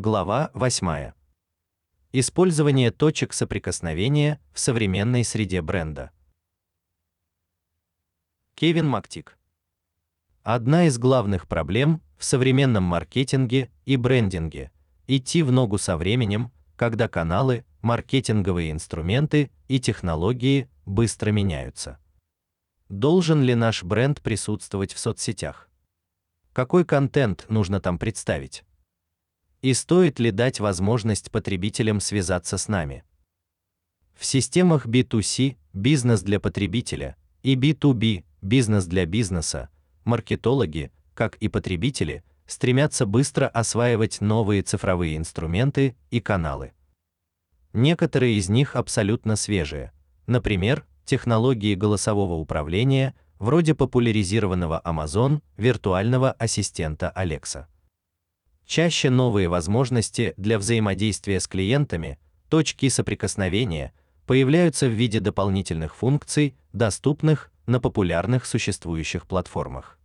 Глава 8. Использование точек соприкосновения в современной среде бренда. Кевин Мактик. Одна из главных проблем в современном маркетинге и брендинге идти в ногу со временем, когда каналы, маркетинговые инструменты и технологии быстро меняются. Должен ли наш бренд присутствовать в соцсетях? Какой контент нужно там представить? И стоит ли дать возможность потребителям связаться с нами? В системах B2C, бизнес для потребителя, и B2B, бизнес для бизнеса, маркетологи, как и потребители, стремятся быстро осваивать новые цифровые инструменты и каналы. Некоторые из них абсолютно свежие. Например, технологии голосового управления, вроде популяризированного Amazon виртуального ассистента Alexa. Чаще новые возможности для взаимодействия с клиентами, точки соприкосновения появляются в виде дополнительных функций, доступных на популярных существующих платформах.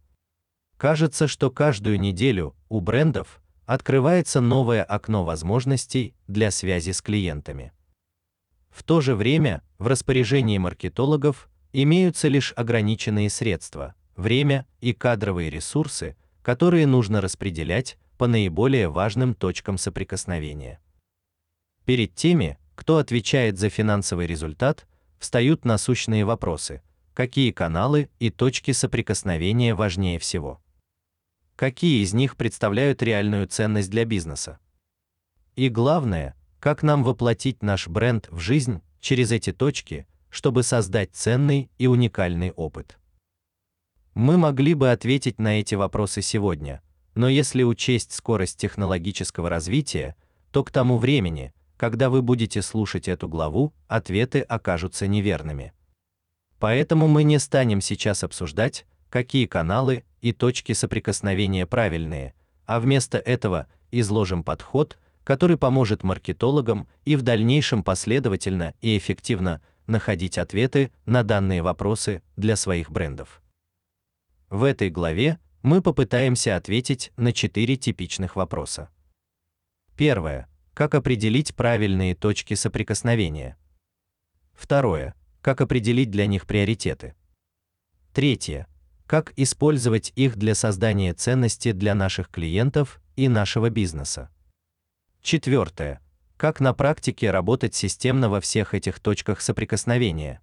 Кажется, что каждую неделю у брендов открывается новое окно возможностей для связи с клиентами. В то же время в распоряжении маркетологов имеются лишь ограниченные средства, время и кадровые ресурсы, которые нужно распределять по наиболее важным точкам соприкосновения. Перед теми, кто отвечает за финансовый результат, встают насущные вопросы: какие каналы и точки соприкосновения важнее всего? Какие из них представляют реальную ценность для бизнеса? И главное, как нам воплотить наш бренд в жизнь через эти точки, чтобы создать ценный и уникальный опыт? Мы могли бы ответить на эти вопросы сегодня, но если учесть скорость технологического развития, то к тому времени, когда вы будете слушать эту главу, ответы окажутся неверными. Поэтому мы не станем сейчас обсуждать, какие каналы и точки соприкосновения правильные, а вместо этого изложим подход, который поможет маркетологам и в дальнейшем последовательно и эффективно находить ответы на данные вопросы для своих брендов. В этой главе мы попытаемся ответить на четыре типичных вопроса. Первое как определить правильные точки соприкосновения. Второе как определить для них приоритеты. Третье как использовать их для создания ценности для наших клиентов и нашего бизнеса. Четвертое как на практике работать системно во всех этих точках соприкосновения.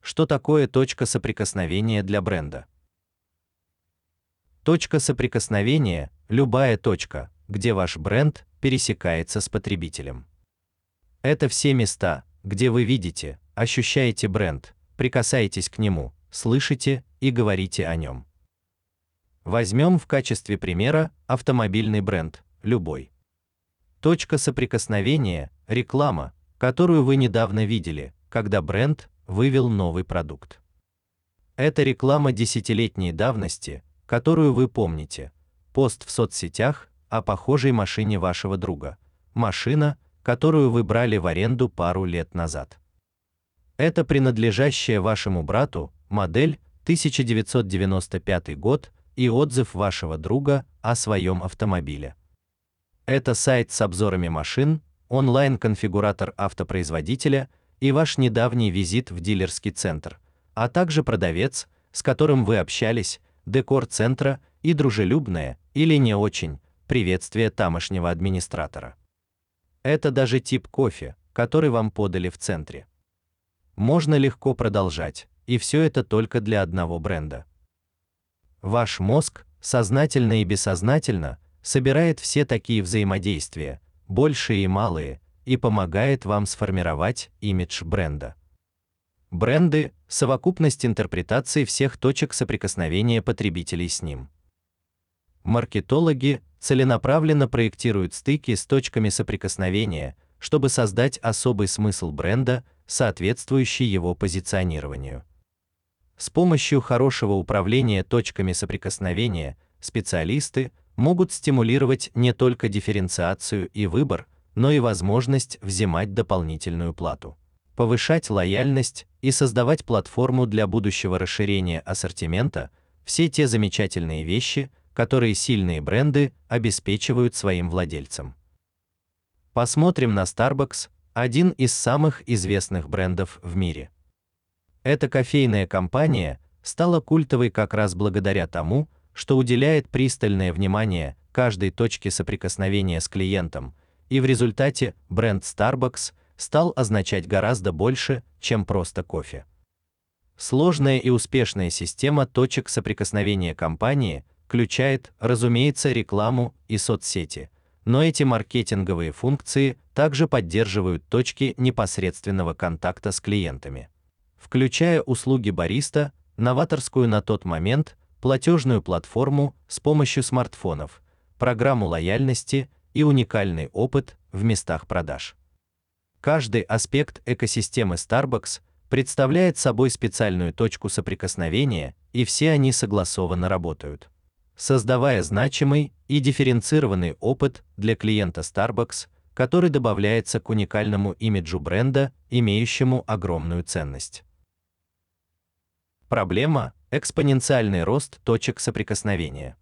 Что такое точка соприкосновения для бренда? Точка соприкосновения любая точка, где ваш бренд пересекается с потребителем. Это все места, где вы видите, ощущаете бренд, прикасаетесь к нему, слышите и говорите о нем. Возьмем в качестве примера автомобильный бренд, любой. Точка соприкосновения реклама, которую вы недавно видели, когда бренд вывел новый продукт. Это реклама десятилетней давности, которую вы помните. Пост в соцсетях о похожей машине вашего друга. Машина, которую вы брали в аренду пару лет назад. Это принадлежащая вашему брату модель 1995 год и отзыв вашего друга о своем автомобиле. Это сайт с обзорами машин, онлайн-конфигуратор автопроизводителя и ваш недавний визит в дилерский центр, а также продавец, с которым вы общались, декор центра и дружелюбное или не очень приветствие тамошнего администратора. Это даже тип кофе, который вам подали в центре. Можно легко продолжать, и все это только для одного бренда. Ваш мозг, сознательно и бессознательно, собирает все такие взаимодействия, большие и малые, и помогает вам сформировать имидж бренда. Бренды совокупность интерпретаций всех точек соприкосновения потребителей с ним. Маркетологи целенаправленно проектируют стыки с точками соприкосновения, чтобы создать особый смысл бренда, соответствующий его позиционированию. С помощью хорошего управления точками соприкосновения специалисты могут стимулировать не только дифференциацию и выбор, но и возможность взимать дополнительную плату повышать лояльность и создавать платформу для будущего расширения ассортимента все те замечательные вещи, которые сильные бренды обеспечивают своим владельцам. Посмотрим на Starbucks, один из самых известных брендов в мире. Эта кофейная компания стала культовой как раз благодаря тому, что уделяет пристальное внимание каждой точке соприкосновения с клиентом, и в результате бренд Starbucks стал означать гораздо больше, чем просто кофе. Сложная и успешная система точек соприкосновения компании включает, разумеется, рекламу и соцсети, но эти маркетинговые функции также поддерживают точки непосредственного контакта с клиентами, включая услуги бариста, новаторскую на тот момент платежную платформу с помощью смартфонов, программу лояльности и уникальный опыт в местах продаж. Каждый аспект экосистемы Starbucks представляет собой специальную точку соприкосновения, и все они согласованно работают создавая значимый и дифференцированный опыт для клиента Starbucks, который добавляется к уникальному имиджу бренда, имеющему огромную ценность. Проблема экспоненциальный рост точек соприкосновения.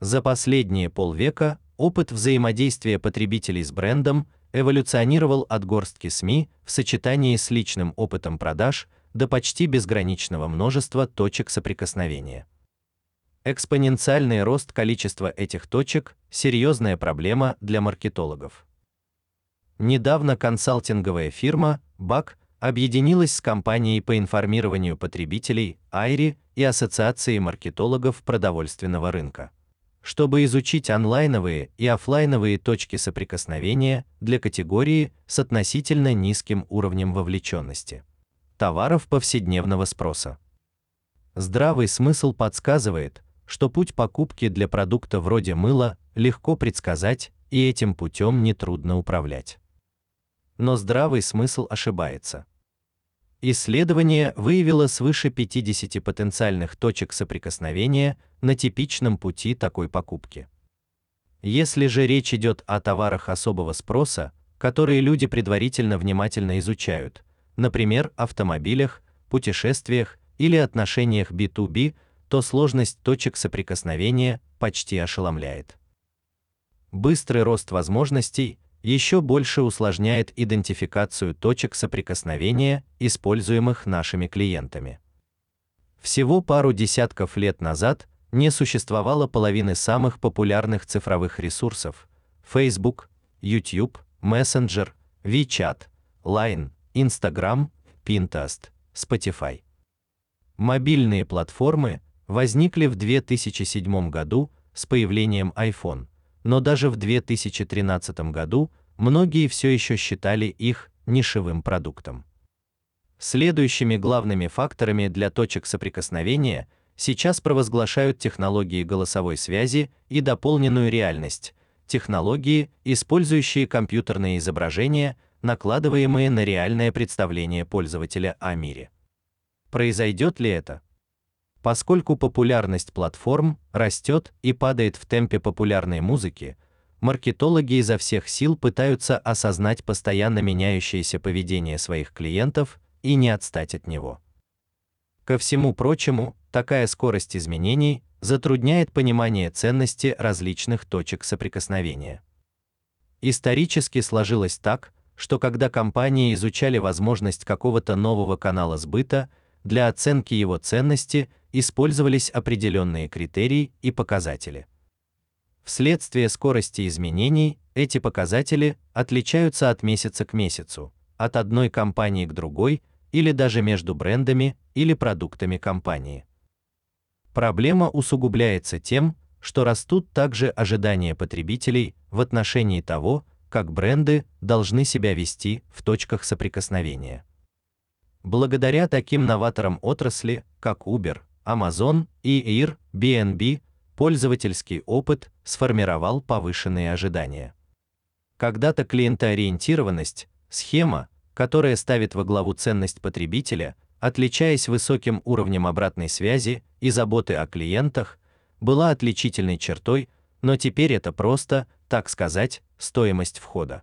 За последние полвека опыт взаимодействия потребителей с брендом эволюционировал от горстки СМИ в сочетании с личным опытом продаж до почти безграничного множества точек соприкосновения. Экспоненциальный рост количества этих точек серьезная проблема для маркетологов. Недавно консалтинговая фирма BAC объединилась с компанией по информированию потребителей Айри и ассоциацией маркетологов продовольственного рынка, чтобы изучить онлайновые и офлайновые точки соприкосновения для категории с относительно низким уровнем вовлеченности товаров повседневного спроса. Здравый смысл подсказывает, что путь покупки для продукта вроде мыла легко предсказать, и этим путем не трудно управлять. Но здравый смысл ошибается. Исследование выявило свыше 50 потенциальных точек соприкосновения на типичном пути такой покупки. Если же речь идет о товарах особого спроса, которые люди предварительно внимательно изучают, например, автомобилях, путешествиях или отношениях B2B, то сложность точек соприкосновения почти ошеломляет. Быстрый рост возможностей еще больше усложняет идентификацию точек соприкосновения, используемых нашими клиентами. Всего пару десятков лет назад не существовало половины самых популярных цифровых ресурсов: Facebook, YouTube, Messenger, WeChat, Line, Instagram, Pinterest, Spotify. Мобильные платформы возникли в 2007 году с появлением iPhone, но даже в 2013 году многие все еще считали их нишевым продуктом. Следующими главными факторами для точек соприкосновения сейчас провозглашают технологии голосовой связи и дополненную реальность, технологии, использующие компьютерные изображения, накладываемые на реальное представление пользователя о мире. Произойдет ли это? Поскольку популярность платформ растет и падает в темпе популярной музыки, маркетологи изо всех сил пытаются осознать постоянно меняющееся поведение своих клиентов и не отстать от него. Ко всему прочему, такая скорость изменений затрудняет понимание ценности различных точек соприкосновения. Исторически сложилось так, что когда компании изучали возможность какого-то нового канала сбыта, для оценки его ценности использовались определенные критерии и показатели. Вследствие скорости изменений эти показатели отличаются от месяца к месяцу, от одной компании к другой или даже между брендами или продуктами компании. Проблема усугубляется тем, что растут также ожидания потребителей в отношении того, как бренды должны себя вести в точках соприкосновения. Благодаря таким новаторам отрасли, как Uber, Amazon и Airbnb пользовательский опыт сформировал повышенные ожидания. Когда-то клиентоориентированность, схема, которая ставит во главу ценность потребителя, отличаясь высоким уровнем обратной связи и заботы о клиентах, была отличительной чертой, но теперь это просто, так сказать, стоимость входа.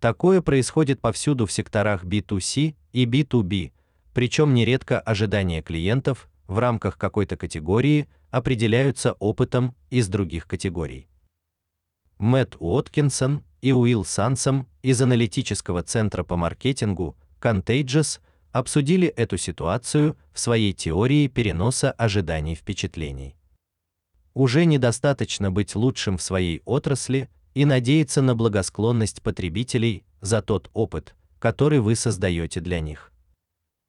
Такое происходит повсюду в секторах B2C и B2B, причем нередко ожидания клиентов в рамках какой-то категории определяются опытом из других категорий. Мэтт Уоткинсон и Уилл Сансом из аналитического центра по маркетингу Contagious обсудили эту ситуацию в своей теории переноса ожиданий впечатлений. Уже недостаточно быть лучшим в своей отрасли и надеяться на благосклонность потребителей за тот опыт, который вы создаете для них.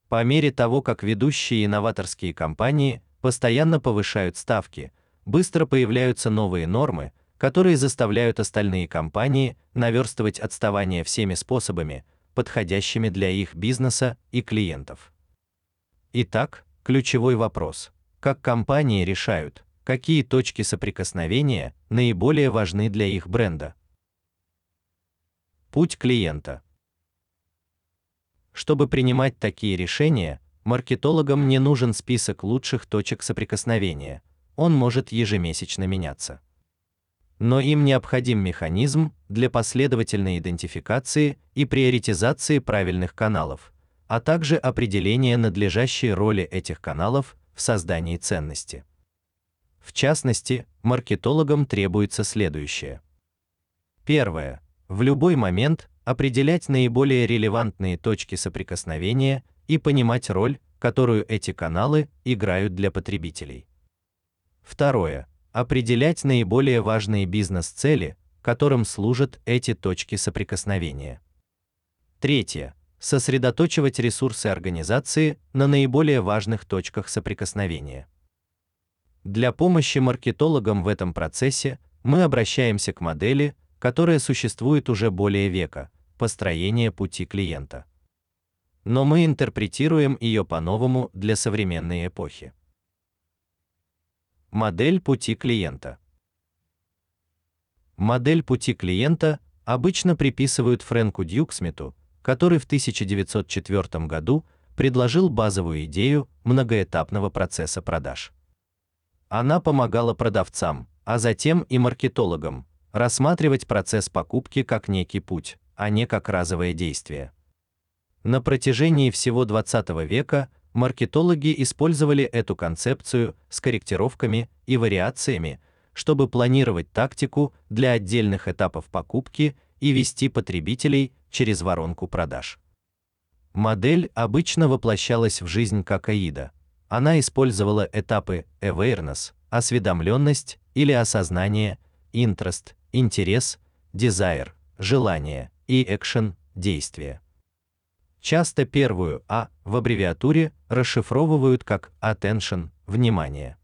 По мере того, как ведущие инноваторские компании постоянно повышают ставки, быстро появляются новые нормы, которые заставляют остальные компании наверстывать отставание всеми способами, подходящими для их бизнеса и клиентов. Итак, ключевой вопрос: как компании решают, какие точки соприкосновения наиболее важны для их бренда? Путь клиента. Чтобы принимать такие решения, маркетологам не нужен список лучших точек соприкосновения. Он может ежемесячно меняться. Но им необходим механизм для последовательной идентификации и приоритизации правильных каналов, а также определения надлежащей роли этих каналов в создании ценности. В частности, маркетологам требуется следующее. Первое. В любой момент определять наиболее релевантные точки соприкосновения и понимать роль, которую эти каналы играют для потребителей. Второе. Определять наиболее важные бизнес-цели, которым служат эти точки соприкосновения. Третье. Сосредотачивать ресурсы организации на наиболее важных точках соприкосновения. Для помощи маркетологам в этом процессе мы обращаемся к модели, которая существует уже более века, построение пути клиента. Но мы интерпретируем ее по-новому для современной эпохи. Модель пути клиента. Модель пути клиента обычно приписывают Фрэнку Дьюксмиту, который в 1904 году предложил базовую идею многоэтапного процесса продаж. Она помогала продавцам, а затем и маркетологам рассматривать процесс покупки как некий путь, а не как разовое действие. На протяжении всего 20 века маркетологи использовали эту концепцию с корректировками и вариациями, чтобы планировать тактику для отдельных этапов покупки и вести потребителей через воронку продаж. Модель обычно воплощалась в жизнь как AIDA. Она использовала этапы awareness, осведомленность или осознание, interest, интерес, desire, желание, и action действие. Часто первую А в аббревиатуре расшифровывают как attention внимание.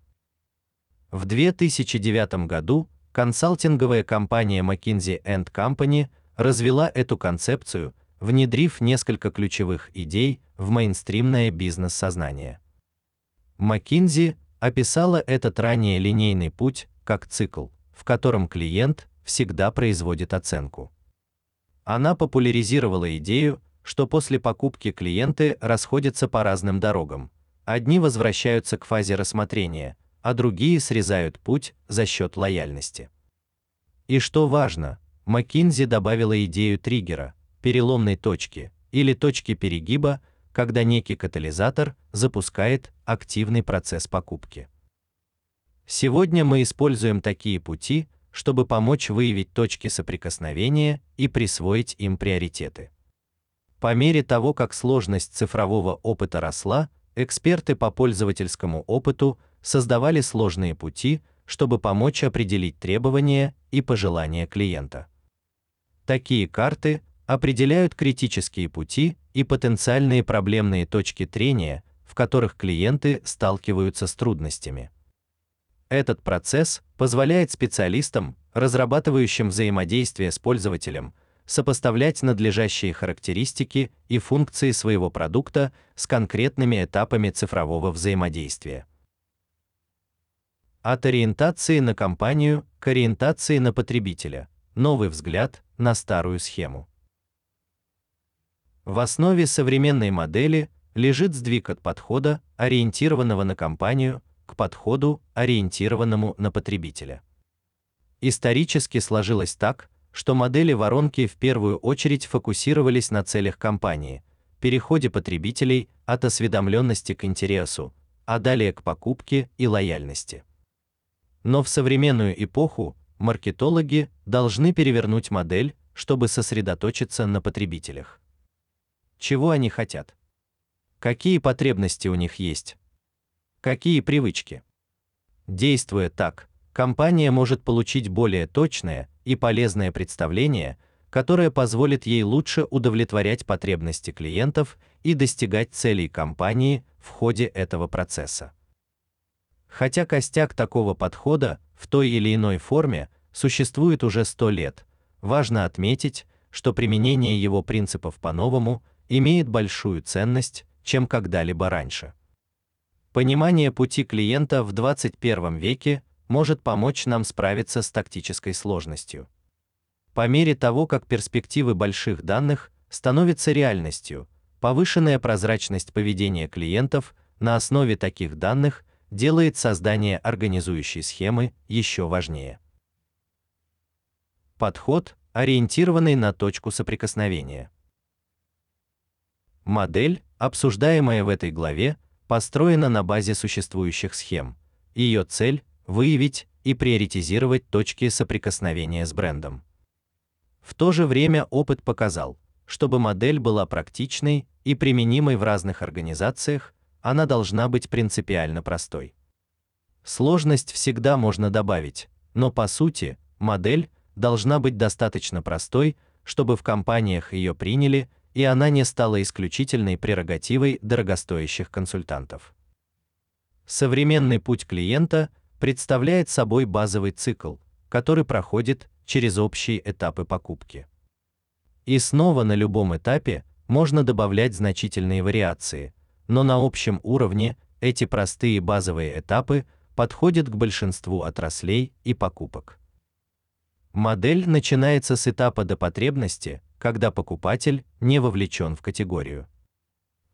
В 2009 году консалтинговая компания McKinsey Company развела эту концепцию, внедрив несколько ключевых идей в мейнстримное бизнес-сознание. McKinsey описала этот ранее линейный путь как цикл, в котором клиент всегда производит оценку. Она популяризировала идею, что после покупки клиенты расходятся по разным дорогам. Одни возвращаются к фазе рассмотрения, а другие срезают путь за счет лояльности. И что важно, McKinsey добавила идею триггера, переломной точки или точки перегиба, когда некий катализатор запускает активный процесс покупки. Сегодня мы используем такие пути, чтобы помочь выявить точки соприкосновения и присвоить им приоритеты. По мере того, как сложность цифрового опыта росла, эксперты по пользовательскому опыту создавали сложные пути, чтобы помочь определить требования и пожелания клиента. Такие карты определяют критические пути и потенциальные проблемные точки трения, в которых клиенты сталкиваются с трудностями. Этот процесс позволяет специалистам, разрабатывающим взаимодействие с пользователем, сопоставлять надлежащие характеристики и функции своего продукта с конкретными этапами цифрового взаимодействия. От ориентации на компанию к ориентации на потребителя. Новый взгляд на старую схему. В основе современной модели лежит сдвиг от подхода, ориентированного на компанию, подходу, ориентированному на потребителя. Исторически сложилось так, что модели воронки в первую очередь фокусировались на целях компании, переходе потребителей от осведомленности к интересу, а далее к покупке и лояльности. Но в современную эпоху маркетологи должны перевернуть модель, чтобы сосредоточиться на потребителях. Чего они хотят? Какие потребности у них есть? Какие привычки? Действуя так, компания может получить более точное и полезное представление, которое позволит ей лучше удовлетворять потребности клиентов и достигать целей компании в ходе этого процесса. Хотя костяк такого подхода в той или иной форме существует уже 100 лет, важно отметить, что применение его принципов по-новому имеет большую ценность, чем когда-либо раньше. Понимание пути клиента в 21 веке может помочь нам справиться с тактической сложностью. По мере того, как перспективы больших данных становятся реальностью, повышенная прозрачность поведения клиентов на основе таких данных делает создание организующей схемы еще важнее. Подход, ориентированный на точку соприкосновения. Модель, обсуждаемая в этой главе, построена на базе существующих схем. Ее цель выявить и приоритизировать точки соприкосновения с брендом. В то же время опыт показал, чтобы модель была практичной и применимой в разных организациях, она должна быть принципиально простой. Сложность всегда можно добавить, но по сути, модель должна быть достаточно простой, чтобы в компаниях ее приняли и она не стала исключительной прерогативой дорогостоящих консультантов. Современный путь клиента представляет собой базовый цикл, который проходит через общие этапы покупки. И снова на любом этапе можно добавлять значительные вариации, но на общем уровне эти простые базовые этапы подходят к большинству отраслей и покупок. Модель начинается с этапа до потребности, когда покупатель не вовлечен в категорию.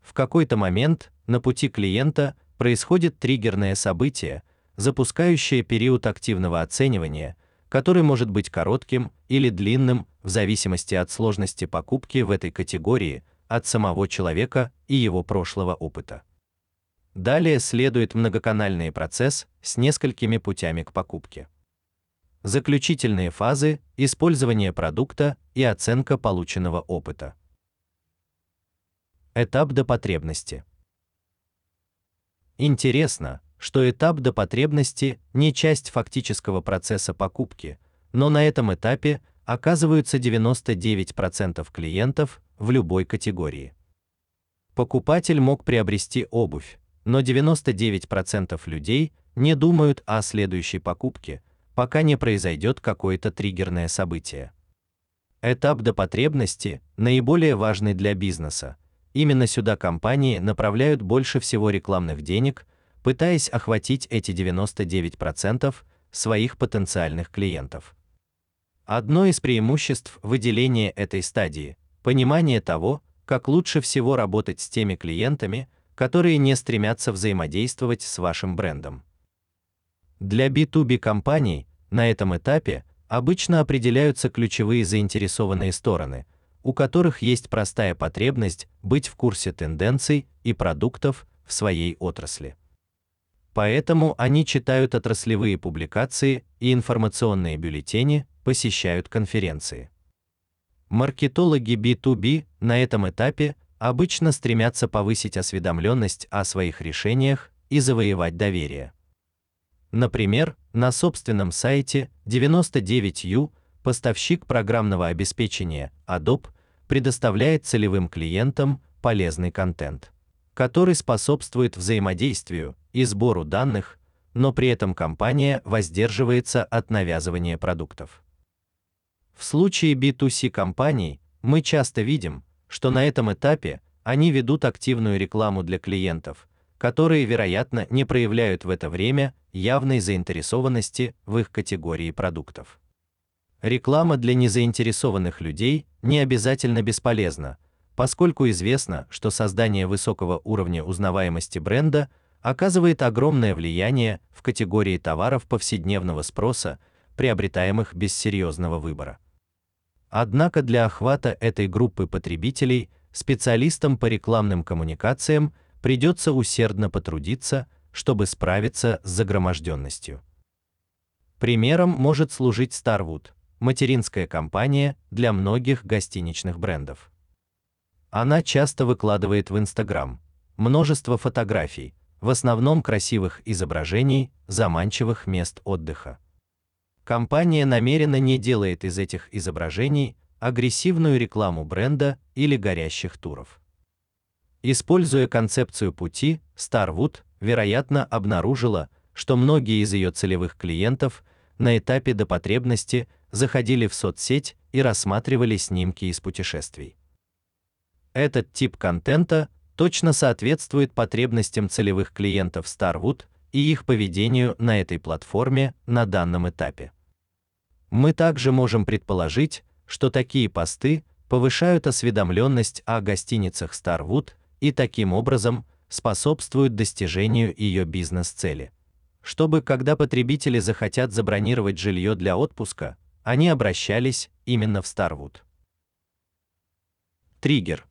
В какой-то момент на пути клиента происходит триггерное событие, запускающее период активного оценивания, который может быть коротким или длинным в зависимости от сложности покупки в этой категории, от самого человека и его прошлого опыта. Далее следует многоканальный процесс с несколькими путями к покупке заключительные фазы, использование продукта и оценка полученного опыта. Этап до потребности. Интересно, что этап до потребности не часть фактического процесса покупки, но на этом этапе оказываются 99% клиентов в любой категории. Покупатель мог приобрести обувь, но 99% людей не думают о следующей покупке, пока не произойдет какое-то триггерное событие. Этап до потребности наиболее важный для бизнеса. Именно сюда компании направляют больше всего рекламных денег, пытаясь охватить эти 99% своих потенциальных клиентов. Одно из преимуществ выделения этой стадии понимание того, как лучше всего работать с теми клиентами, которые не стремятся взаимодействовать с вашим брендом. Для B2B компаний на этом этапе обычно определяются ключевые заинтересованные стороны, у которых есть простая потребность быть в курсе тенденций и продуктов в своей отрасли. Поэтому они читают отраслевые публикации и информационные бюллетени, посещают конференции. Маркетологи B2B на этом этапе обычно стремятся повысить осведомленность о своих решениях и завоевать доверие. Например, на собственном сайте 99U поставщик программного обеспечения Adobe предоставляет целевым клиентам полезный контент, который способствует взаимодействию и сбору данных, но при этом компания воздерживается от навязывания продуктов. В случае B2C компаний мы часто видим, что на этом этапе они ведут активную рекламу для клиентов, которые, вероятно, не проявляют в это время явной заинтересованности в их категории продуктов. Реклама для незаинтересованных людей не обязательно бесполезна, поскольку известно, что создание высокого уровня узнаваемости бренда оказывает огромное влияние в категории товаров повседневного спроса, приобретаемых без серьезного выбора. Однако для охвата этой группы потребителей специалистам по рекламным коммуникациям придется усердно потрудиться, чтобы справиться с загроможденностью. Примером может служить Starwood, материнская компания для многих гостиничных брендов. Она часто выкладывает в Instagram множество фотографий, в основном красивых изображений заманчивых мест отдыха. Компания намеренно не делает из этих изображений агрессивную рекламу бренда или горящих туров. Используя концепцию пути, Starwood, вероятно, обнаружила, что многие из ее целевых клиентов на этапе до потребности заходили в соцсеть и рассматривали снимки из путешествий. Этот тип контента точно соответствует потребностям целевых клиентов Starwood и их поведению на этой платформе на данном этапе. Мы также можем предположить, что такие посты повышают осведомленность о гостиницах Starwood и таким образом способствуют достижению ее бизнес-цели. Чтобы когда потребители захотят забронировать жилье для отпуска, они обращались именно в Starwood. Триггер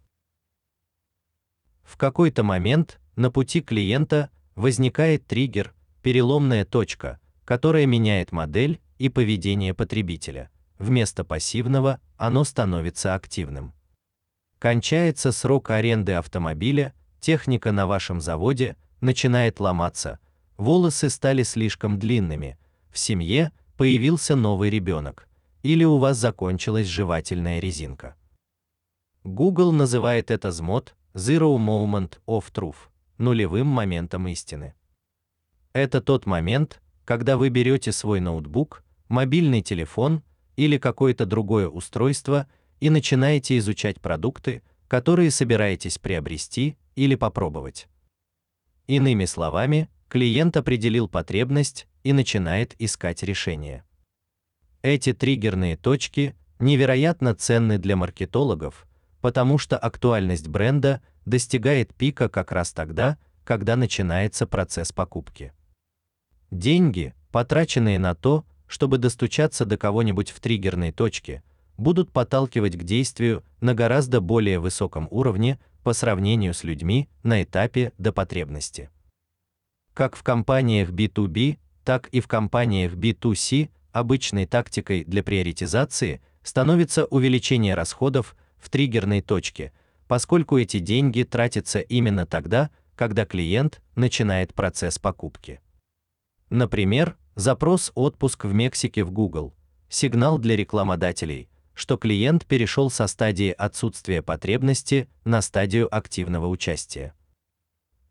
в какой-то момент на пути клиента возникает триггер, переломная точка, которая меняет модель и поведение потребителя. Вместо пассивного оно становится активным. Кончается срок аренды автомобиля, техника на вашем заводе начинает ломаться, волосы стали слишком длинными, в семье появился новый ребенок, или у вас закончилась жевательная резинка. Google называет это ЗМОТ Zero Moment of Truth, нулевым моментом истины. Это тот момент, когда вы берете свой ноутбук, мобильный телефон или какое-то другое устройство и начинаете изучать продукты, которые собираетесь приобрести или попробовать. Иными словами, клиент определил потребность и начинает искать решение. Эти триггерные точки невероятно ценны для маркетологов, потому что актуальность бренда достигает пика как раз тогда, когда начинается процесс покупки. Деньги, потраченные на то, чтобы достучаться до кого-нибудь в триггерной точке, будут подталкивать к действию на гораздо более высоком уровне по сравнению с людьми на этапе до потребности. Как в компаниях B2B, так и в компаниях B2C обычной тактикой для приоритизации становится увеличение расходов в триггерной точке, поскольку эти деньги тратятся именно тогда, когда клиент начинает процесс покупки. Например, запрос отпуск в Мексике в Google, сигнал для рекламодателей, что клиент перешел со стадии отсутствия потребности на стадию активного участия.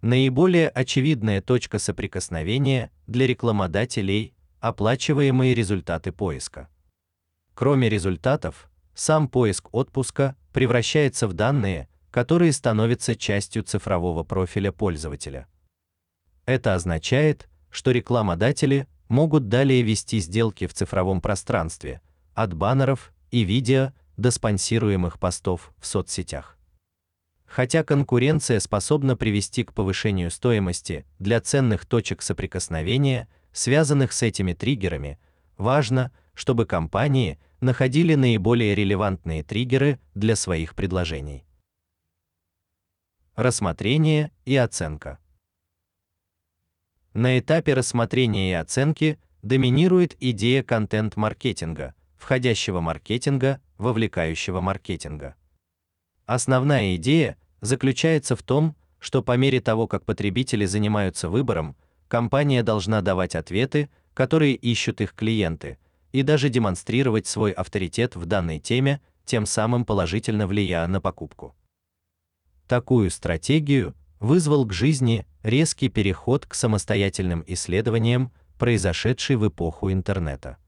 Наиболее очевидная точка соприкосновения для рекламодателей оплачиваемые результаты поиска. Кроме результатов, сам поиск отпуска превращается в данные, которые становятся частью цифрового профиля пользователя. Это означает, что рекламодатели могут далее вести сделки в цифровом пространстве, от баннеров и видео до спонсируемых постов в соцсетях. Хотя конкуренция способна привести к повышению стоимости для ценных точек соприкосновения, связанных с этими триггерами, важно, чтобы компании находили наиболее релевантные триггеры для своих предложений. Рассмотрение и оценка. На этапе рассмотрения и оценки доминирует идея контент-маркетинга, входящего маркетинга, вовлекающего маркетинга. Основная идея заключается в том, что по мере того, как потребители занимаются выбором, компания должна давать ответы, которые ищут их клиенты, и даже демонстрировать свой авторитет в данной теме, тем самым положительно влияя на покупку. Такую стратегию вызвал к жизни резкий переход к самостоятельным исследованиям, произошедший в эпоху интернета.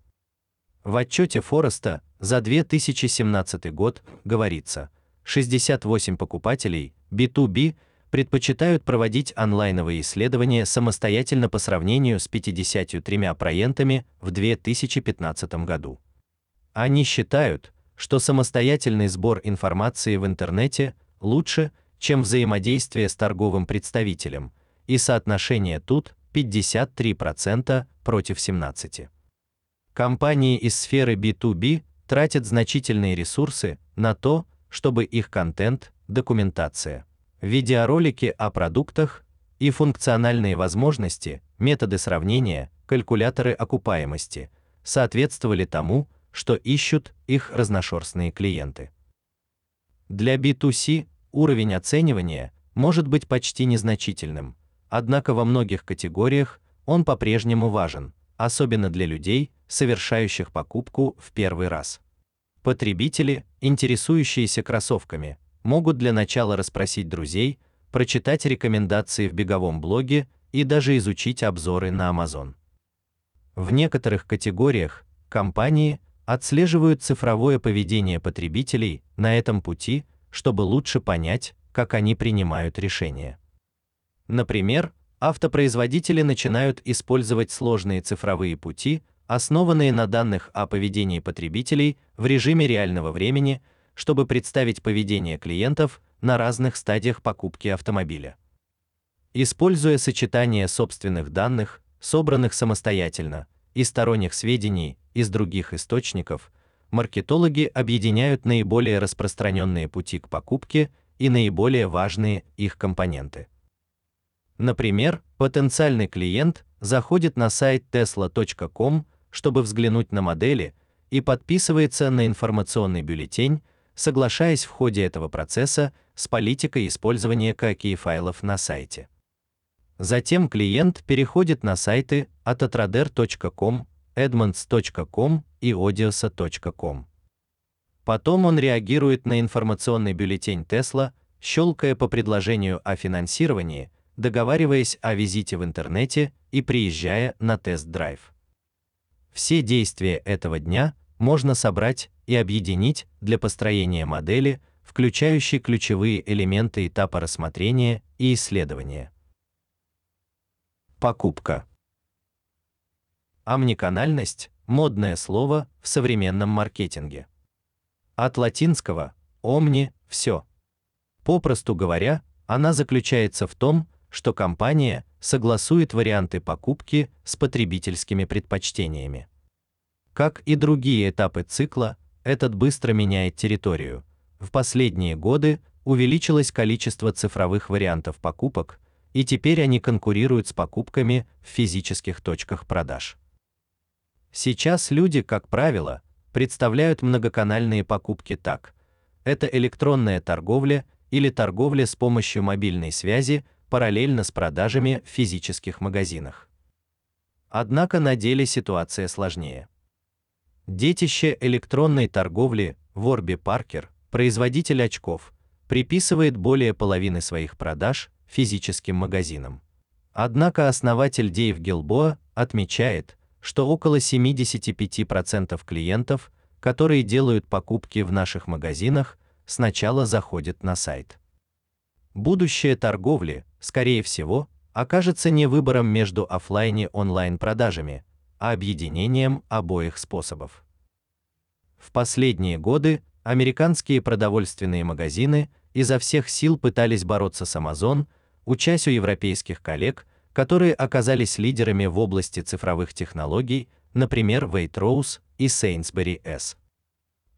В отчете Фореста за 2017 год говорится: 68 покупателей B2B предпочитают проводить онлайновые исследования самостоятельно по сравнению с 53 проентами в 2015 году. Они считают, что самостоятельный сбор информации в интернете лучше, чем взаимодействие с торговым представителем, и соотношение тут 53% против 17. Компании из сферы B2B тратят значительные ресурсы на то, чтобы их контент, документация, видеоролики о продуктах и функциональные возможности, методы сравнения, калькуляторы окупаемости соответствовали тому, что ищут их разношерстные клиенты. Для B2C уровень оценивания может быть почти незначительным, однако во многих категориях он по-прежнему важен, особенно для людей, совершающих покупку в первый раз. Потребители, интересующиеся кроссовками, могут для начала расспросить друзей, прочитать рекомендации в беговом блоге и даже изучить обзоры на Amazon. В некоторых категориях компании отслеживают цифровое поведение потребителей на этом пути, чтобы лучше понять, как они принимают решения. Например, автопроизводители начинают использовать сложные цифровые пути, основанные на данных о поведении потребителей в режиме реального времени, чтобы представить поведение клиентов на разных стадиях покупки автомобиля. Используя сочетание собственных данных, собранных самостоятельно, и сторонних сведений из других источников, маркетологи объединяют наиболее распространенные пути к покупке и наиболее важные их компоненты. Например, потенциальный клиент заходит на сайт tesla.com, чтобы взглянуть на модели, и подписывается на информационный бюллетень, соглашаясь в ходе этого процесса с политикой использования какие файлов на сайте. Затем клиент переходит на сайты atatrader.com, edmonds.com и odious.com. Потом он реагирует на информационный бюллетень Tesla, щелкая по предложению о финансировании, договариваясь о визите в интернете и приезжая на тест-драйв. Все действия этого дня можно собрать и объединить для построения модели, включающей ключевые элементы этапа рассмотрения и исследования. Покупка. Омниканальность модное слово в современном маркетинге. От латинского omni все. Попросту говоря, она заключается в том, что компания согласует варианты покупки с потребительскими предпочтениями. Как и другие этапы цикла, этот быстро меняет территорию. В последние годы увеличилось количество цифровых вариантов покупок, и теперь они конкурируют с покупками в физических точках продаж. Сейчас люди, как правило, представляют многоканальные покупки так: это электронная торговля или торговля с помощью мобильной связи параллельно с продажами в физических магазинах. Однако на деле ситуация сложнее. Детище электронной торговли Warby Parker, производитель очков, приписывает более половины своих продаж физическим магазинам. Однако основатель Дейв Гилбоа отмечает, что около 75% клиентов, которые делают покупки в наших магазинах, сначала заходят на сайт. Будущее торговли, скорее всего, окажется не выбором между офлайн и онлайн продажами, а объединением обоих способов. В последние годы американские продовольственные магазины изо всех сил пытались бороться с Amazon, учась у европейских коллег, которые оказались лидерами в области цифровых технологий, например, Waitrose и Sainsbury-S.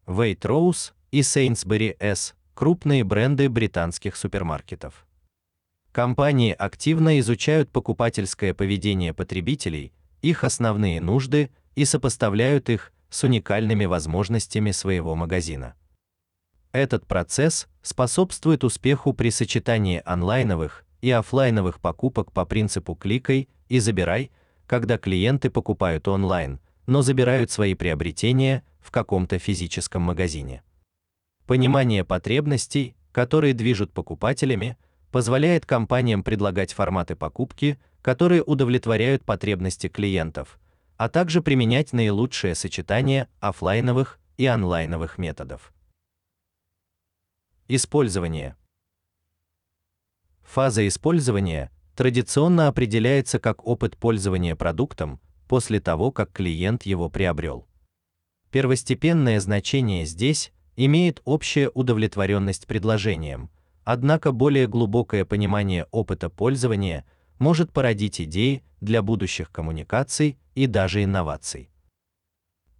Waitrose и Sainsbury-S крупные бренды британских супермаркетов. Компании активно изучают покупательское поведение потребителей, их основные нужды и сопоставляют их с уникальными возможностями своего магазина. Этот процесс способствует успеху при сочетании онлайновых и офлайновых покупок по принципу кликай и забирай, когда клиенты покупают онлайн, но забирают свои приобретения в каком-то физическом магазине. Понимание потребностей, которые движут покупателями, позволяет компаниям предлагать форматы покупки, которые удовлетворяют потребности клиентов, а также применять наилучшее сочетание офлайновых и онлайновых методов. Использование Фаза использования традиционно определяется как опыт пользования продуктом после того, как клиент его приобрел. Первостепенное значение здесь имеет общая удовлетворенность предложением, однако более глубокое понимание опыта пользования может породить идеи для будущих коммуникаций и даже инноваций.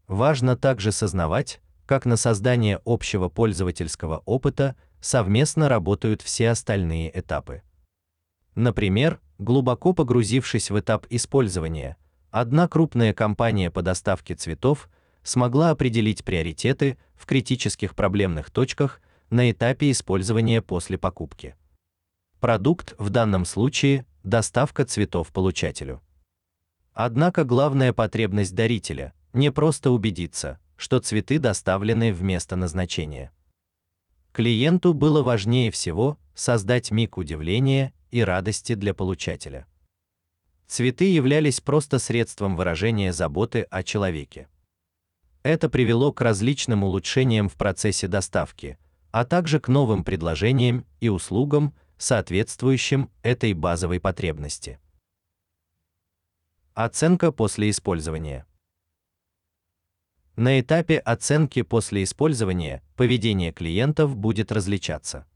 Важно также сознавать, как на создание общего пользовательского опыта совместно работают все остальные этапы. Например, глубоко погрузившись в этап использования, одна крупная компания по доставке цветов смогла определить приоритеты в критических проблемных точках на этапе использования после покупки. Продукт в данном случае доставка цветов получателю. Однако главная потребность дарителя не просто убедиться, что цветы доставлены в место назначения. Клиенту было важнее всего создать миг удивления и радости для получателя. Цветы являлись просто средством выражения заботы о человеке. Это привело к различным улучшениям в процессе доставки, а также к новым предложениям и услугам, соответствующим этой базовой потребности. Оценка после использования. На этапе оценки после использования поведение клиентов будет различаться.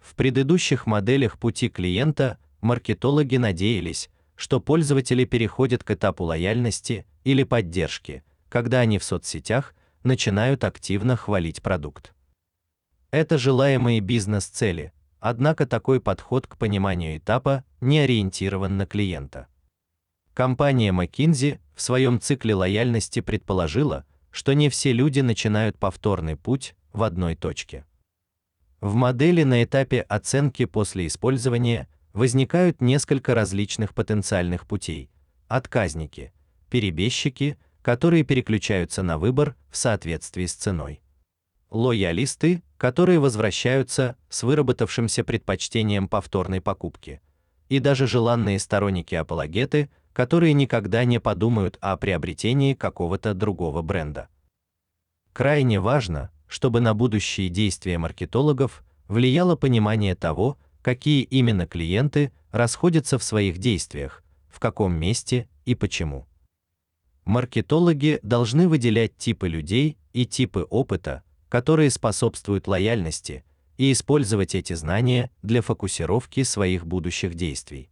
В предыдущих моделях пути клиента маркетологи надеялись, что пользователи переходят к этапу лояльности или поддержки, когда они в соцсетях начинают активно хвалить продукт. Это желаемые бизнес-цели, однако такой подход к пониманию этапа не ориентирован на клиента. Компания McKinsey в своем цикле лояльности предположила, что не все люди начинают повторный путь в одной точке. В модели на этапе оценки после использования возникают несколько различных потенциальных путей: отказники, перебежчики, которые переключаются на выбор в соответствии с ценой. Лоялисты, которые возвращаются с выработавшимся предпочтением повторной покупки. И даже желанные сторонники-апологеты, которые никогда не подумают о приобретении какого-то другого бренда. Крайне важно, чтобы на будущие действия маркетологов влияло понимание того, какие именно клиенты расходятся в своих действиях, в каком месте и почему. Маркетологи должны выделять типы людей и типы опыта, которые способствуют лояльности, и использовать эти знания для фокусировки своих будущих действий.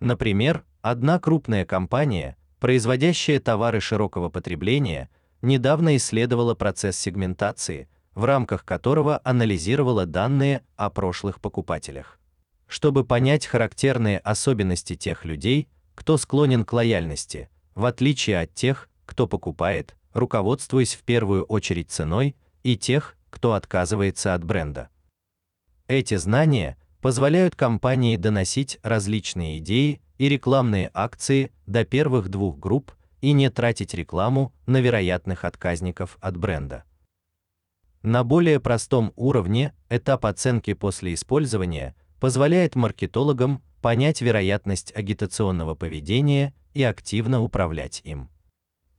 Например, одна крупная компания, производящая товары широкого потребления, недавно исследовала процесс сегментации, в рамках которого анализировала данные о прошлых покупателях. Чтобы понять характерные особенности тех людей, кто склонен к лояльности, в отличие от тех, кто покупает, руководствуясь в первую очередь ценой, и тех, кто отказывается от бренда. Эти знания позволяют компании доносить различные идеи и рекламные акции до первых двух групп и не тратить рекламу на вероятных отказников от бренда. На более простом уровне этап оценки после использования позволяет маркетологам понять вероятность агитационного поведения и активно управлять им.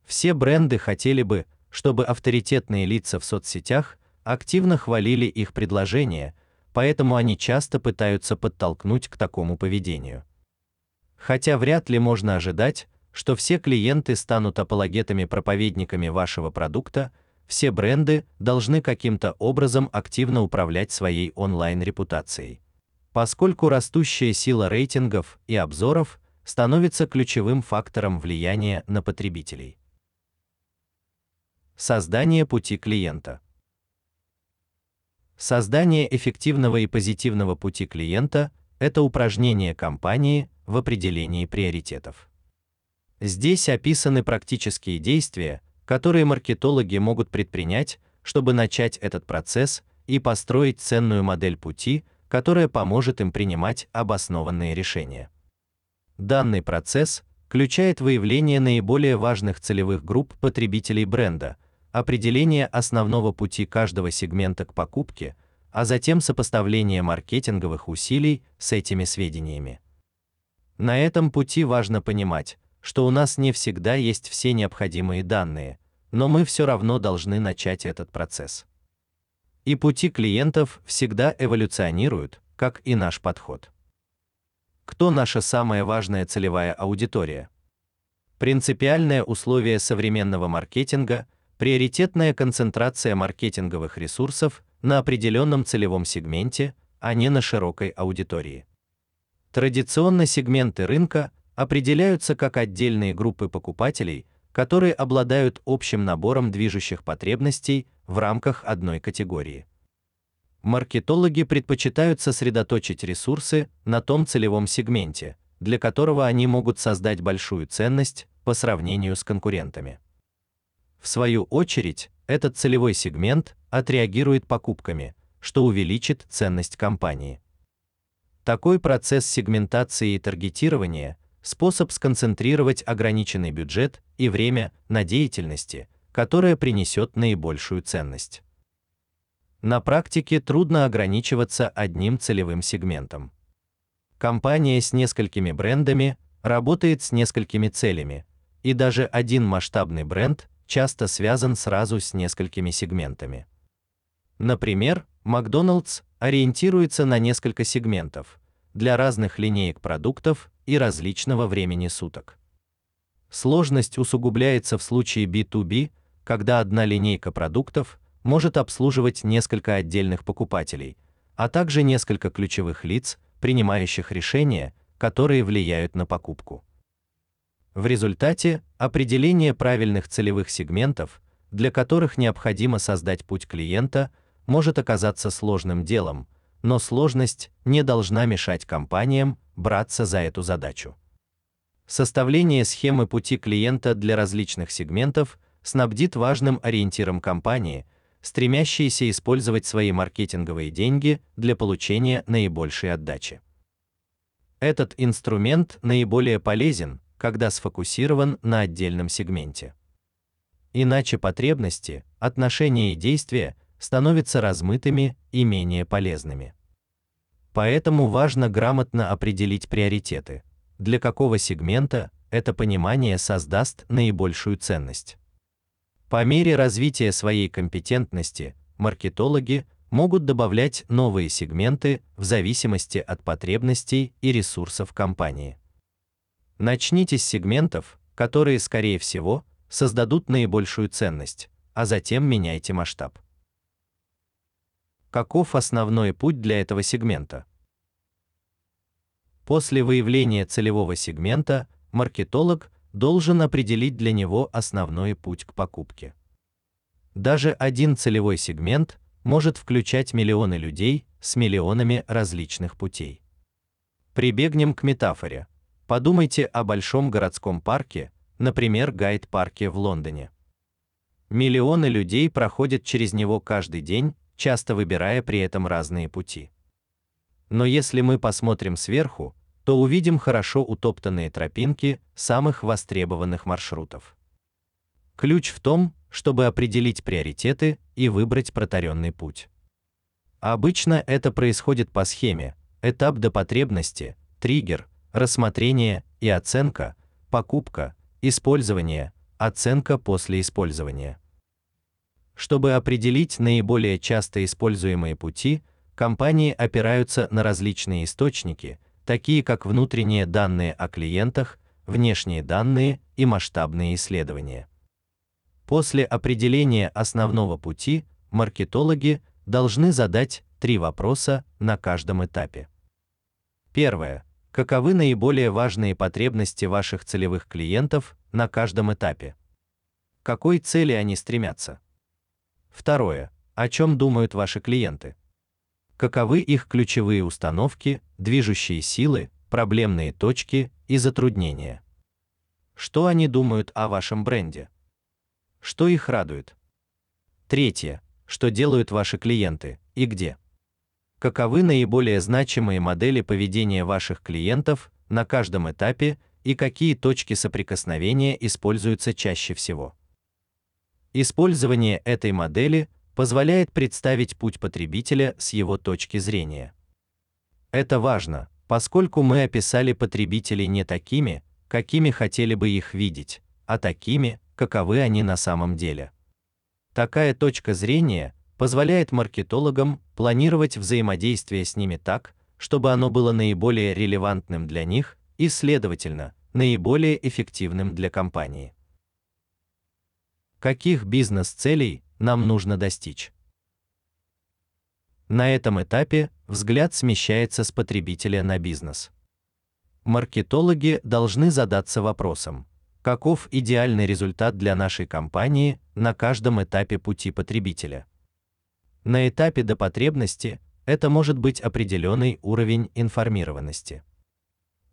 Все бренды хотели бы, чтобы авторитетные лица в соцсетях активно хвалили их предложения, поэтому они часто пытаются подтолкнуть к такому поведению. Хотя вряд ли можно ожидать, что все клиенты станут апологетами-проповедниками вашего продукта, все бренды должны каким-то образом активно управлять своей онлайн-репутацией. Поскольку растущая сила рейтингов и обзоров становится ключевым фактором влияния на потребителей. Создание пути клиента. Создание эффективного и позитивного пути клиента это упражнение компании в определении приоритетов. Здесь описаны практические действия, которые маркетологи могут предпринять, чтобы начать этот процесс и построить ценную модель пути, которая поможет им принимать обоснованные решения. Данный процесс включает выявление наиболее важных целевых групп потребителей бренда, определение основного пути каждого сегмента к покупке, а затем сопоставление маркетинговых усилий с этими сведениями. На этом пути важно понимать, что у нас не всегда есть все необходимые данные, но мы все равно должны начать этот процесс. И пути клиентов всегда эволюционируют, как и наш подход. Кто наша самая важная целевая аудитория? Принципиальное условие современного маркетинга приоритетная концентрация маркетинговых ресурсов на определенном целевом сегменте, а не на широкой аудитории. Традиционно сегменты рынка определяются как отдельные группы покупателей, которые обладают общим набором движущих потребностей в рамках одной категории. Маркетологи предпочитают сосредоточить ресурсы на том целевом сегменте, для которого они могут создать большую ценность по сравнению с конкурентами. В свою очередь, этот целевой сегмент отреагирует покупками, что увеличит ценность компании. Такой процесс сегментации и таргетирования способ сконцентрировать ограниченный бюджет и время на деятельности, которая принесет наибольшую ценность. На практике трудно ограничиваться одним целевым сегментом. Компания с несколькими брендами работает с несколькими целями, и даже один масштабный бренд часто связан сразу с несколькими сегментами. Например, Макдоналдс ориентируется на несколько сегментов для разных линеек продуктов и различного времени суток. Сложность усугубляется в случае B2B, когда одна линейка продуктов может обслуживать несколько отдельных покупателей, а также несколько ключевых лиц, принимающих решения, которые влияют на покупку. В результате определение правильных целевых сегментов, для которых необходимо создать путь клиента, может оказаться сложным делом, но сложность не должна мешать компаниям браться за эту задачу. Составление схемы пути клиента для различных сегментов снабдит важным ориентиром компании, стремящиеся использовать свои маркетинговые деньги для получения наибольшей отдачи. Этот инструмент наиболее полезен, когда сфокусирован на отдельном сегменте. Иначе потребности, отношения и действия становятся размытыми и менее полезными. Поэтому важно грамотно определить приоритеты. Для какого сегмента это понимание создаст наибольшую ценность. По мере развития своей компетентности маркетологи могут добавлять новые сегменты в зависимости от потребностей и ресурсов компании. Начните с сегментов, которые скорее всего создадут наибольшую ценность, а затем меняйте масштаб. Каков основной путь для этого сегмента? После выявления целевого сегмента маркетолог должен определить для него основной путь к покупке. Даже один целевой сегмент может включать миллионы людей с миллионами различных путей. Прибегнем к метафоре. Подумайте о большом городском парке, например, Гайд-парке в Лондоне. Миллионы людей проходят через него каждый день, часто выбирая при этом разные пути. Но если мы посмотрим сверху, то увидим хорошо утоптанные тропинки самых востребованных маршрутов. Ключ в том, чтобы определить приоритеты и выбрать протаренный путь. Обычно это происходит по схеме: этап до потребности, триггер, рассмотрение и оценка, покупка, использование, оценка после использования. Чтобы определить наиболее часто используемые пути, компании опираются на различные источники, такие как внутренние данные о клиентах, внешние данные и масштабные исследования. После определения основного пути маркетологи должны задать три вопроса на каждом этапе. Первое. Каковы наиболее важные потребности ваших целевых клиентов на каждом этапе? К какой цели они стремятся? Второе. О чем думают ваши клиенты? Каковы их ключевые установки, движущие силы, проблемные точки и затруднения? Что они думают о вашем бренде? Что их радует? Третье. Что делают ваши клиенты и где? Каковы наиболее значимые модели поведения ваших клиентов на каждом этапе и какие точки соприкосновения используются чаще всего? Использование этой модели позволяет представить путь потребителя с его точки зрения. Это важно, поскольку мы описали потребителей не такими, какими хотели бы их видеть, а такими, каковы они на самом деле. Такая точка зрения позволяет маркетологам планировать взаимодействие с ними так, чтобы оно было наиболее релевантным для них и, следовательно, наиболее эффективным для компании. Каких бизнес-целей нам нужно достичь? На этом этапе взгляд смещается с потребителя на бизнес. Маркетологи должны задаться вопросом: каков идеальный результат для нашей компании на каждом этапе пути потребителя. На этапе до потребности это может быть определенный уровень информированности.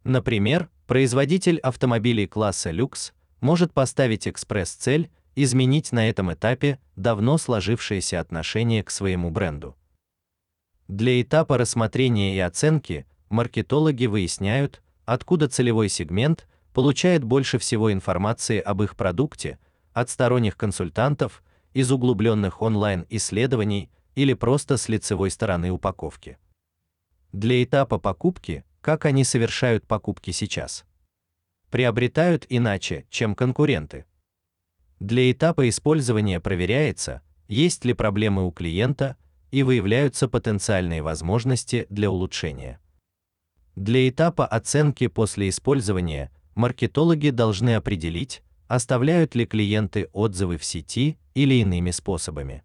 Например, производитель автомобилей класса люкс может поставить экспресс-цель изменить на этом этапе давно сложившееся отношение к своему бренду. Для этапа рассмотрения и оценки маркетологи выясняют, откуда целевой сегмент получает больше всего информации об их продукте от сторонних консультантов, из углубленных онлайн-исследований или просто с лицевой стороны упаковки. Для этапа покупки, как они совершают покупки сейчас, приобретают иначе, чем конкуренты. Для этапа использования проверяется, есть ли проблемы у клиента и выявляются потенциальные возможности для улучшения. Для этапа оценки после использования маркетологи должны определить, оставляют ли клиенты отзывы в сети или иными способами.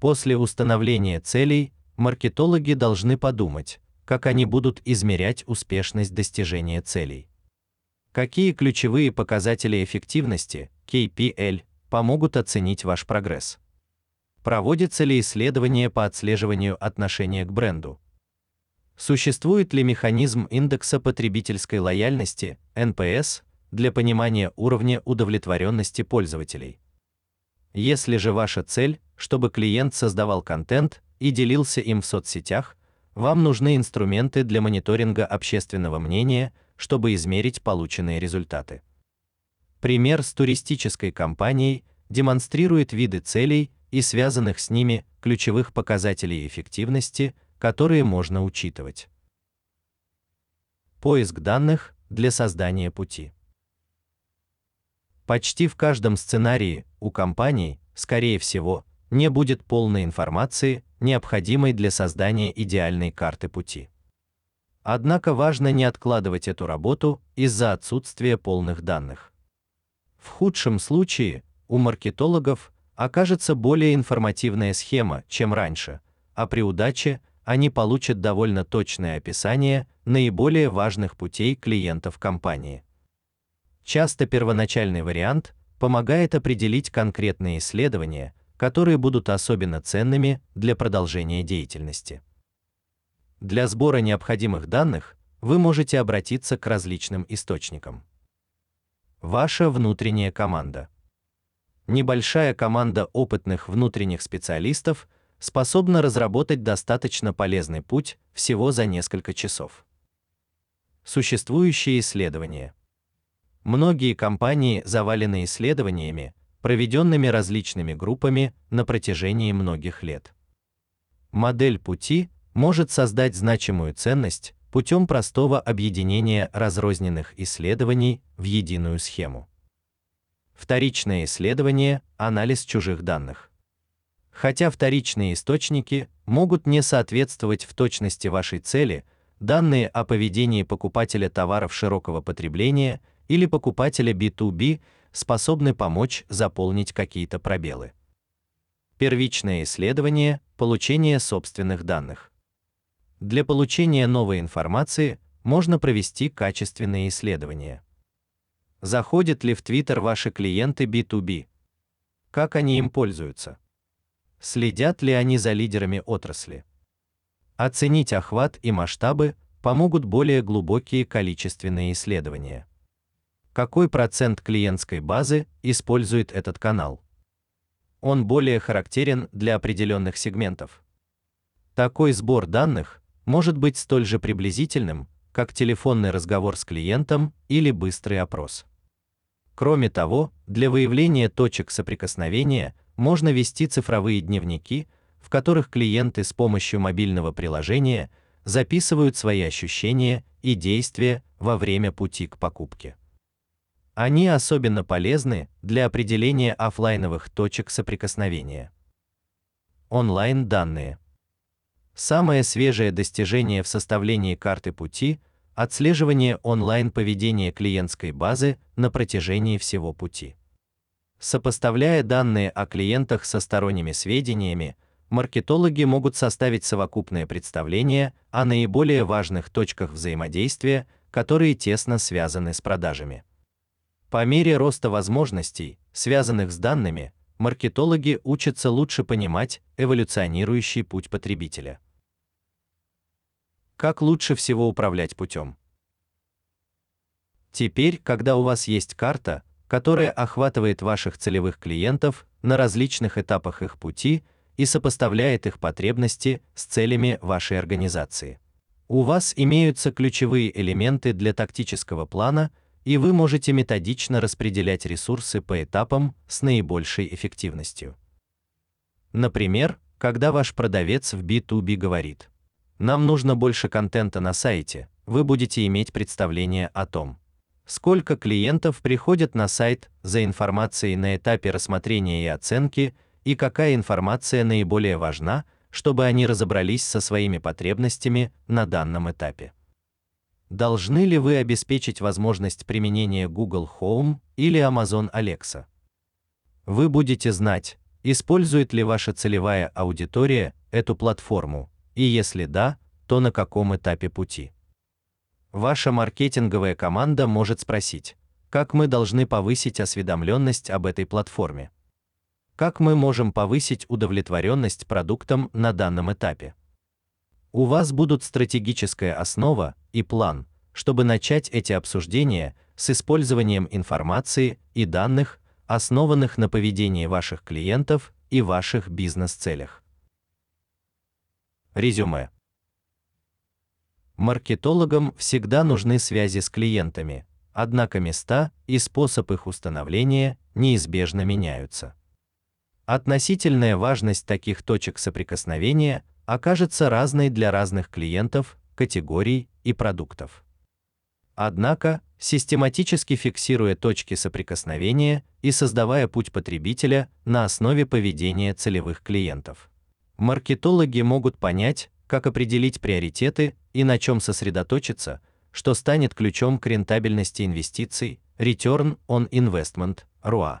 После установления целей маркетологи должны подумать, как они будут измерять успешность достижения целей. Какие ключевые показатели эффективности KPL помогут оценить ваш прогресс? Проводится ли исследование по отслеживанию отношения к бренду? Существует ли механизм индекса потребительской лояльности NPS для понимания уровня удовлетворенности пользователей? Если же ваша цель, чтобы клиент создавал контент и делился им в соцсетях, вам нужны инструменты для мониторинга общественного мнения, чтобы измерить полученные результаты. Пример с туристической компанией демонстрирует виды целей и связанных с ними ключевых показателей эффективности, которые можно учитывать. Поиск данных для создания пути. Почти в каждом сценарии у компаний, скорее всего, не будет полной информации, необходимой для создания идеальной карты пути. Однако важно не откладывать эту работу из-за отсутствия полных данных. В худшем случае у маркетологов окажется более информативная схема, чем раньше, а при удаче они получат довольно точное описание наиболее важных путей клиентов компании. Часто первоначальный вариант помогает определить конкретные исследования, которые будут особенно ценными для продолжения деятельности. Для сбора необходимых данных вы можете обратиться к различным источникам. Ваша внутренняя команда. Небольшая команда опытных внутренних специалистов способна разработать достаточно полезный путь всего за несколько часов. Существующие исследования. Многие компании завалены исследованиями, проведенными различными группами на протяжении многих лет. Модель пути может создать значимую ценность путем простого объединения разрозненных исследований в единую схему. Вторичное исследование анализ чужих данных. Хотя вторичные источники могут не соответствовать в точности вашей цели, данные о поведении покупателя товаров широкого потребления или покупателя B2B способны помочь заполнить какие-то пробелы. Первичное исследование получение собственных данных. Для получения новой информации можно провести качественные исследования. Заходят ли в Twitter ваши клиенты B2B? Как они им пользуются? Следят ли они за лидерами отрасли? Оценить охват и масштабы помогут более глубокие количественные исследования какой процент клиентской базы использует этот канал. Он более характерен для определенных сегментов. Такой сбор данных может быть столь же приблизительным, как телефонный разговор с клиентом или быстрый опрос. Кроме того, для выявления точек соприкосновения можно вести цифровые дневники, в которых клиенты с помощью мобильного приложения записывают свои ощущения и действия во время пути к покупке. Они особенно полезны для определения офлайновых точек соприкосновения. Онлайн-данные. Самое свежее достижение в составлении карты пути отслеживание онлайн поведения клиентской базы на протяжении всего пути. Сопоставляя данные о клиентах со сторонними сведениями, маркетологи могут составить совокупное представление о наиболее важных точках взаимодействия, которые тесно связаны с продажами. По мере роста возможностей, связанных с данными, маркетологи учатся лучше понимать эволюционирующий путь потребителя. Как лучше всего управлять путем? Теперь, когда у вас есть карта, которая охватывает ваших целевых клиентов на различных этапах их пути и сопоставляет их потребности с целями вашей организации. У вас имеются ключевые элементы для тактического плана, и вы можете методично распределять ресурсы по этапам с наибольшей эффективностью. Например, когда ваш продавец в B2B говорит: "Нам нужно больше контента на сайте", вы будете иметь представление о том, сколько клиентов приходят на сайт за информацией на этапе рассмотрения и оценки и какая информация наиболее важна, чтобы они разобрались со своими потребностями на данном этапе. Должны ли вы обеспечить возможность применения Google Home или Amazon Alexa? Вы будете знать, использует ли ваша целевая аудитория эту платформу, и если да, то на каком этапе пути. Ваша маркетинговая команда может спросить: как мы должны повысить осведомленность об этой платформе? Как мы можем повысить удовлетворенность продуктом на данном этапе? У вас будут стратегическая основа и план, чтобы начать эти обсуждения с использованием информации и данных, основанных на поведении ваших клиентов и ваших бизнес-целях. Резюме. Маркетологам всегда нужны связи с клиентами, однако места и способ их установления неизбежно меняются. Относительная важность таких точек соприкосновения окажется разной для разных клиентов, категорий и продуктов. Однако, систематически фиксируя точки соприкосновения и создавая путь потребителя на основе поведения целевых клиентов, маркетологи могут понять, как определить приоритеты и на чем сосредоточиться, что станет ключом к рентабельности инвестиций, Return on Investment, ROA.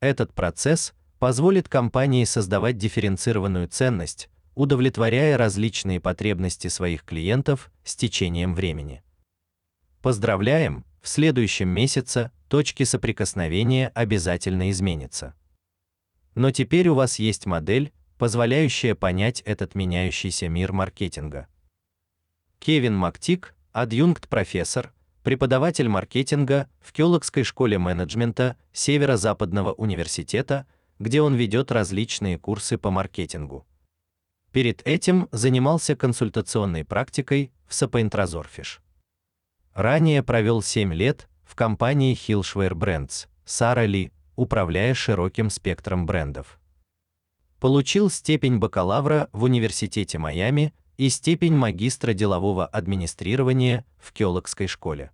Этот процесс позволит компании создавать дифференцированную ценность, удовлетворяя различные потребности своих клиентов с течением времени. Поздравляем, в следующем месяце точки соприкосновения обязательно изменятся. Но теперь у вас есть модель, позволяющая понять этот меняющийся мир маркетинга. Кевин Мактик, адъюнкт-профессор, преподаватель маркетинга в Кёлокской школе менеджмента Северо-Западного университета, где он ведет различные курсы по маркетингу. Перед этим занимался консультационной практикой в Сапоинтразорфиш. Ранее провел 7 лет в компании Hillshire Brands, Сара Ли, управляя широким спектром брендов. Получил степень бакалавра в Университете Майами и степень магистра делового администрирования в Кёлокской школе.